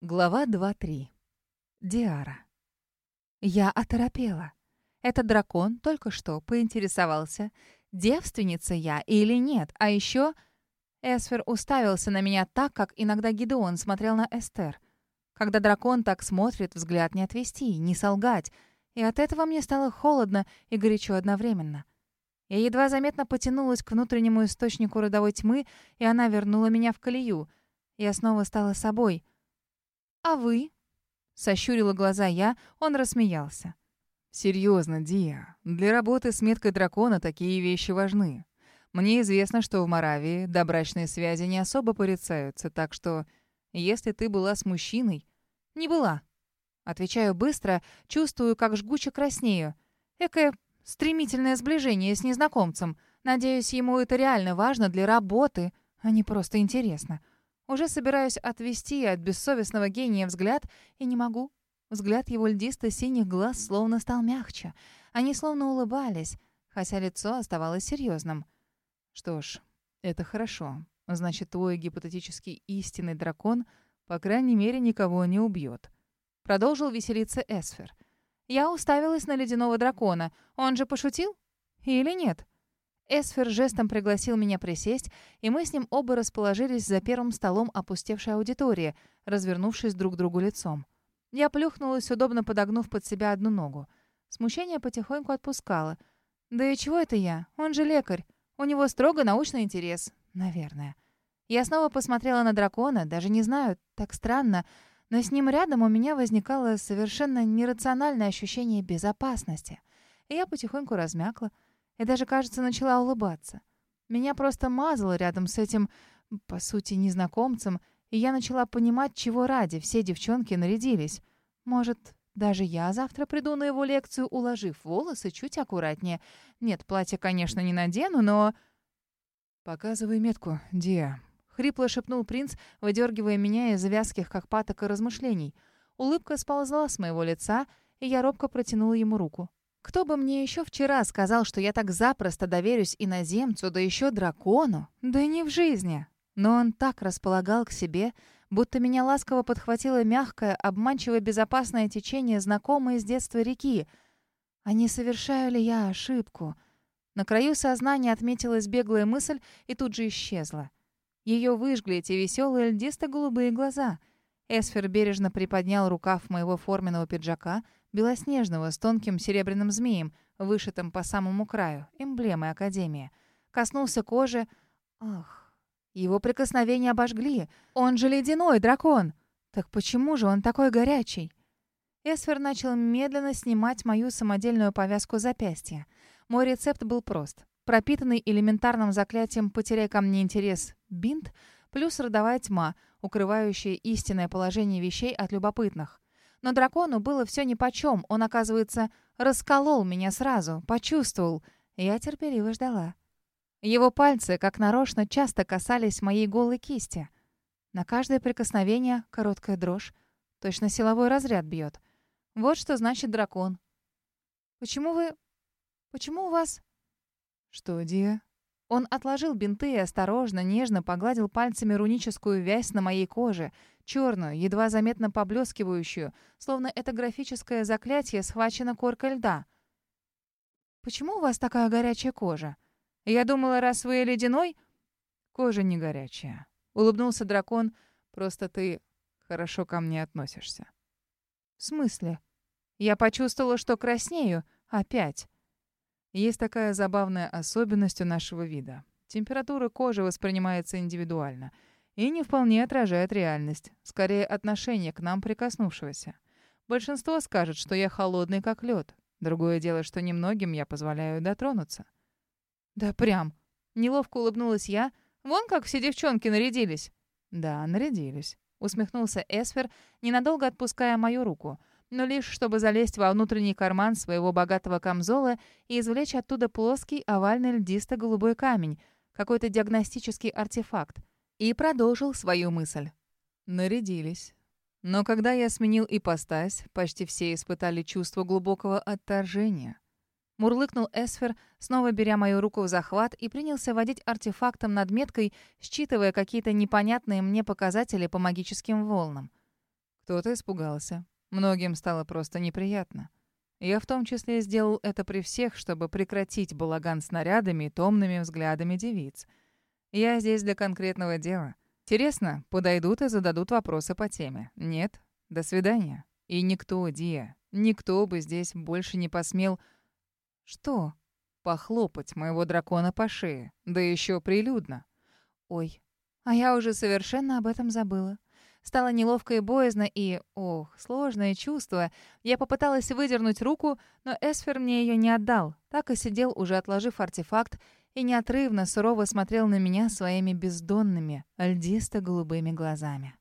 Глава 2.3. Диара. Я оторопела. Этот дракон только что поинтересовался, девственница я или нет, а еще... Эсфер уставился на меня так, как иногда Гидеон смотрел на Эстер. Когда дракон так смотрит, взгляд не отвести, не солгать. И от этого мне стало холодно и горячо одновременно. Я едва заметно потянулась к внутреннему источнику родовой тьмы, и она вернула меня в колею. Я снова стала собой — «А вы?» — сощурила глаза я, он рассмеялся. «Серьезно, Дия, для работы с меткой дракона такие вещи важны. Мне известно, что в Моравии добрачные связи не особо порицаются, так что если ты была с мужчиной...» «Не была». Отвечаю быстро, чувствую, как жгуче краснею. Экое стремительное сближение с незнакомцем. Надеюсь, ему это реально важно для работы, а не просто интересно. Уже собираюсь отвести от бессовестного гения взгляд, и не могу. Взгляд его льдисто-синих глаз словно стал мягче. Они словно улыбались, хотя лицо оставалось серьезным. «Что ж, это хорошо. Значит, твой гипотетический истинный дракон, по крайней мере, никого не убьет. Продолжил веселиться Эсфер. Я уставилась на ледяного дракона. Он же пошутил? Или нет? Эсфер жестом пригласил меня присесть, и мы с ним оба расположились за первым столом опустевшей аудитории, развернувшись друг к другу лицом. Я плюхнулась, удобно подогнув под себя одну ногу. Смущение потихоньку отпускало. «Да и чего это я? Он же лекарь. У него строго научный интерес. Наверное». Я снова посмотрела на дракона, даже не знаю, так странно, но с ним рядом у меня возникало совершенно нерациональное ощущение безопасности. И я потихоньку размякла, и даже, кажется, начала улыбаться. Меня просто мазало рядом с этим, по сути, незнакомцем, и я начала понимать, чего ради все девчонки нарядились. Может, даже я завтра приду на его лекцию, уложив волосы чуть аккуратнее. Нет, платье, конечно, не надену, но... «Показывай метку, Диа», — хрипло шепнул принц, выдергивая меня из вязких, как паток, размышлений. Улыбка сползла с моего лица, и я робко протянула ему руку. Кто бы мне еще вчера сказал, что я так запросто доверюсь иноземцу, да еще дракону? Да не в жизни. Но он так располагал к себе, будто меня ласково подхватило мягкое, обманчиво безопасное течение, знакомое с детства реки. А не совершаю ли я ошибку? На краю сознания отметилась беглая мысль и тут же исчезла. Ее выжгли эти веселые льдисто-голубые глаза. Эсфер бережно приподнял рукав моего форменного пиджака — белоснежного, с тонким серебряным змеем, вышитым по самому краю, эмблемой Академии. Коснулся кожи. Ах, его прикосновения обожгли. Он же ледяной дракон. Так почему же он такой горячий? Эсфер начал медленно снимать мою самодельную повязку запястья. Мой рецепт был прост. Пропитанный элементарным заклятием «потеряй ко мне интерес» бинт плюс родовая тьма, укрывающая истинное положение вещей от любопытных. Но дракону было все нипочем. Он, оказывается, расколол меня сразу, почувствовал. Я терпеливо ждала. Его пальцы, как нарочно, часто касались моей голой кисти. На каждое прикосновение короткая дрожь. Точно силовой разряд бьет. Вот что значит дракон. «Почему вы... Почему у вас...» «Что, Дия?» Он отложил бинты и осторожно, нежно погладил пальцами руническую вязь на моей коже, черную, едва заметно поблескивающую, словно это графическое заклятие схвачено коркой льда. «Почему у вас такая горячая кожа? Я думала, раз вы ледяной...» «Кожа не горячая», — улыбнулся дракон. «Просто ты хорошо ко мне относишься». «В смысле?» Я почувствовала, что краснею. Опять. Есть такая забавная особенность у нашего вида. Температура кожи воспринимается индивидуально и не вполне отражает реальность, скорее отношение к нам прикоснувшегося. Большинство скажет, что я холодный, как лед. Другое дело, что немногим я позволяю дотронуться. «Да прям!» — неловко улыбнулась я. «Вон как все девчонки нарядились!» «Да, нарядились», — усмехнулся Эсфер, ненадолго отпуская мою руку — но лишь чтобы залезть во внутренний карман своего богатого камзола и извлечь оттуда плоский овальный льдисто-голубой камень, какой-то диагностический артефакт, и продолжил свою мысль. Нарядились. Но когда я сменил ипостась, почти все испытали чувство глубокого отторжения. Мурлыкнул Эсфер, снова беря мою руку в захват и принялся водить артефактом над меткой, считывая какие-то непонятные мне показатели по магическим волнам. Кто-то испугался. Многим стало просто неприятно. Я в том числе сделал это при всех, чтобы прекратить балаган снарядами и томными взглядами девиц. Я здесь для конкретного дела. Интересно, подойдут и зададут вопросы по теме. Нет? До свидания. И никто, Дия, никто бы здесь больше не посмел... Что? Похлопать моего дракона по шее. Да еще прилюдно. Ой, а я уже совершенно об этом забыла. Стало неловко и боязно, и, ох, сложное чувство. Я попыталась выдернуть руку, но Эсфер мне ее не отдал. Так и сидел, уже отложив артефакт, и неотрывно сурово смотрел на меня своими бездонными, льдисто-голубыми глазами.